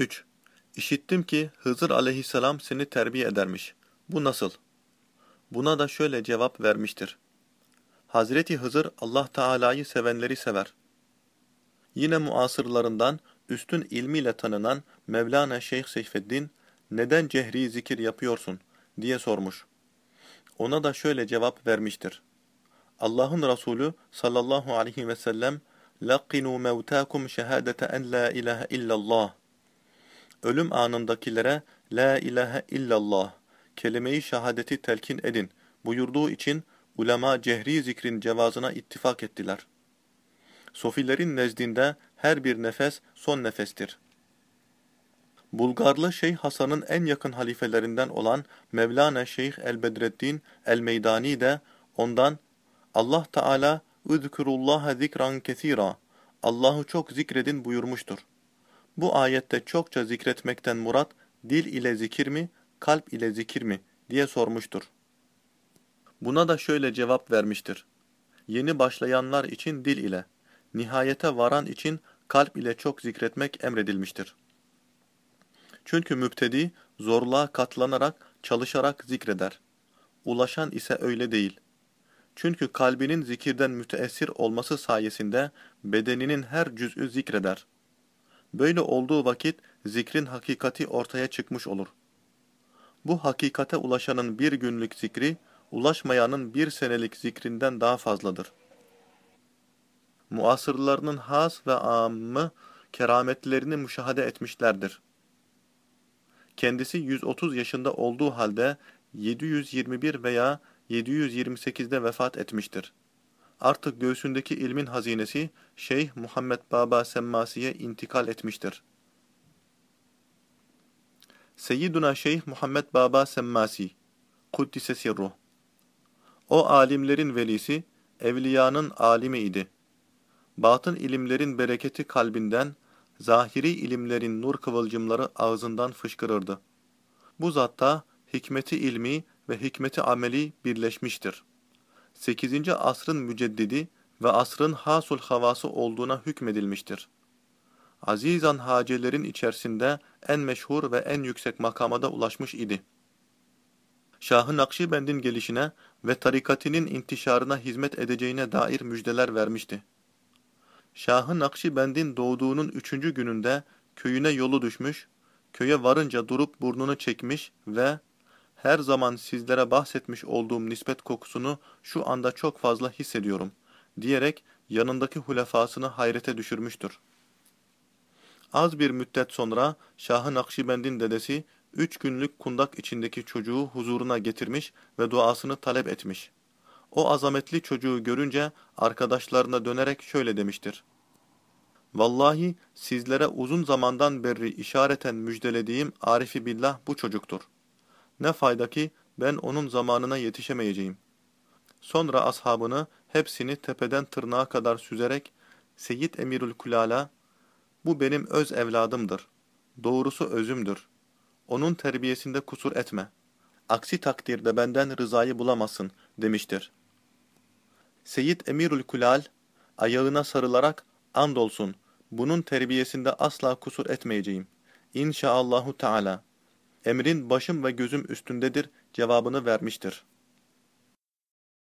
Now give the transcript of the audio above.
3. İşittim ki Hızır aleyhisselam seni terbiye edermiş. Bu nasıl? Buna da şöyle cevap vermiştir. Hazreti Hızır Allah Teala'yı sevenleri sever. Yine muasırlarından üstün ilmiyle tanınan Mevlana Şeyh Seyfeddin, neden cehri zikir yapıyorsun diye sormuş. Ona da şöyle cevap vermiştir. Allah'ın Resulü sallallahu aleyhi ve sellem لَقِّنُوا مَوْتَاكُمْ شَهَادَةَ اَنْ لَا اِلَٰهَ اِلَّا اللّٰهِ Ölüm anındakilere La ilahe illallah kelime-i şehadeti telkin edin buyurduğu için ulema cehri zikrin cevazına ittifak ettiler. Sofilerin nezdinde her bir nefes son nefestir. Bulgarlı Şeyh Hasan'ın en yakın halifelerinden olan Mevlana Şeyh el-Bedreddin el-Meydani de ondan Allah Teala "Üzkurullaha zikran kesira" Allah'ı çok zikredin buyurmuştur. Bu ayette çokça zikretmekten murat dil ile zikir mi, kalp ile zikir mi diye sormuştur. Buna da şöyle cevap vermiştir. Yeni başlayanlar için dil ile, nihayete varan için kalp ile çok zikretmek emredilmiştir. Çünkü müptedi zorluğa katlanarak, çalışarak zikreder. Ulaşan ise öyle değil. Çünkü kalbinin zikirden müteessir olması sayesinde bedeninin her cüz'ü zikreder. Böyle olduğu vakit zikrin hakikati ortaya çıkmış olur. Bu hakikate ulaşanın bir günlük zikri, ulaşmayanın bir senelik zikrinden daha fazladır. Muasırlarının has ve ammı kerametlerini müşahede etmişlerdir. Kendisi 130 yaşında olduğu halde 721 veya 728'de vefat etmiştir. Artık göğsündeki ilmin hazinesi Şeyh Muhammed Baba Semmasi'ye intikal etmiştir. Seyyiduna Şeyh Muhammed Baba Semmasi Kuddise Sirruh O alimlerin velisi, evliyanın alimi idi. Batın ilimlerin bereketi kalbinden, zahiri ilimlerin nur kıvılcımları ağzından fışkırırdı. Bu zatta hikmeti ilmi ve hikmeti ameli birleşmiştir. 8. asrın müceddidi ve asrın hasul havası olduğuna hükmedilmiştir. Azizan hacelerin içerisinde en meşhur ve en yüksek makamada ulaşmış idi. Şah-ı Nakşibend'in gelişine ve tarikatinin intişarına hizmet edeceğine dair müjdeler vermişti. Şah-ı Nakşibend'in doğduğunun üçüncü gününde köyüne yolu düşmüş, köye varınca durup burnunu çekmiş ve her zaman sizlere bahsetmiş olduğum nispet kokusunu şu anda çok fazla hissediyorum, diyerek yanındaki hulefasını hayrete düşürmüştür. Az bir müddet sonra Şah-ı Nakşibend'in dedesi, üç günlük kundak içindeki çocuğu huzuruna getirmiş ve duasını talep etmiş. O azametli çocuğu görünce arkadaşlarına dönerek şöyle demiştir. Vallahi sizlere uzun zamandan beri işareten müjdelediğim Arifi Billah bu çocuktur. Ne fayda ki ben onun zamanına yetişemeyeceğim. Sonra ashabını hepsini tepeden tırnağa kadar süzerek Seyyid Emirül Kulala, bu benim öz evladımdır. Doğrusu özümdür. Onun terbiyesinde kusur etme. Aksi takdirde benden rızayı bulamazsın demiştir. Seyyid Emirül Kulal ayağına sarılarak andolsun bunun terbiyesinde asla kusur etmeyeceğim. İnşaallahu Teala. Emrin başım ve gözüm üstündedir cevabını vermiştir.